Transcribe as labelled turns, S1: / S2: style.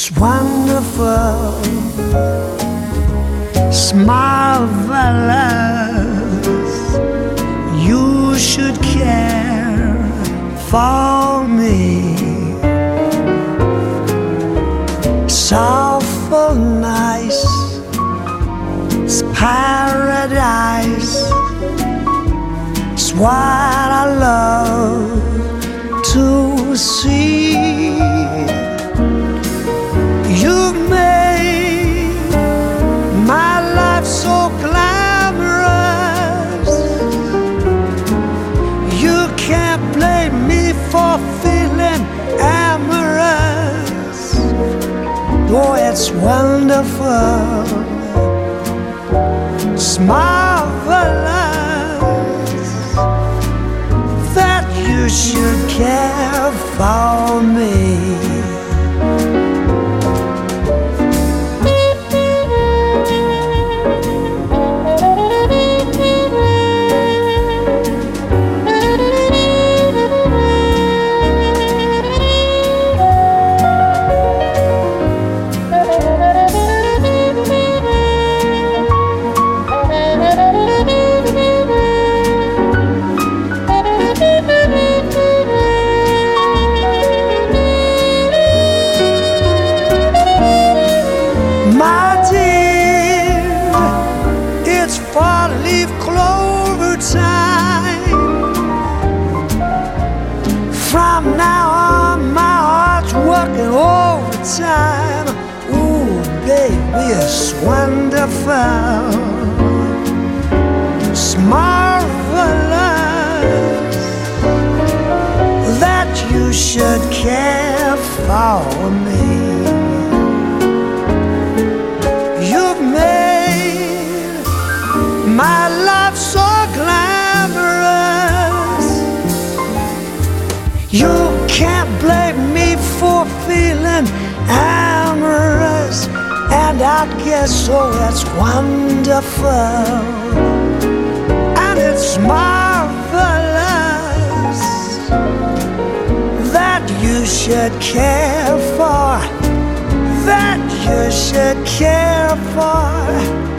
S1: It's wonderful, it's marvelous. You should care for me. It's awful nice, it's paradise. It's what I love to see. For feeling amorous. Oh, it's wonderful. It's marvelous that you should care for me. Overtime. Ooh, baby, it's wonderful. It's marvelous that you should care for me. You've made my life so glamorous. You can't blame me for feeling amorous, and I guess so. It's wonderful, and it's marvelous that you should care for that you should care for,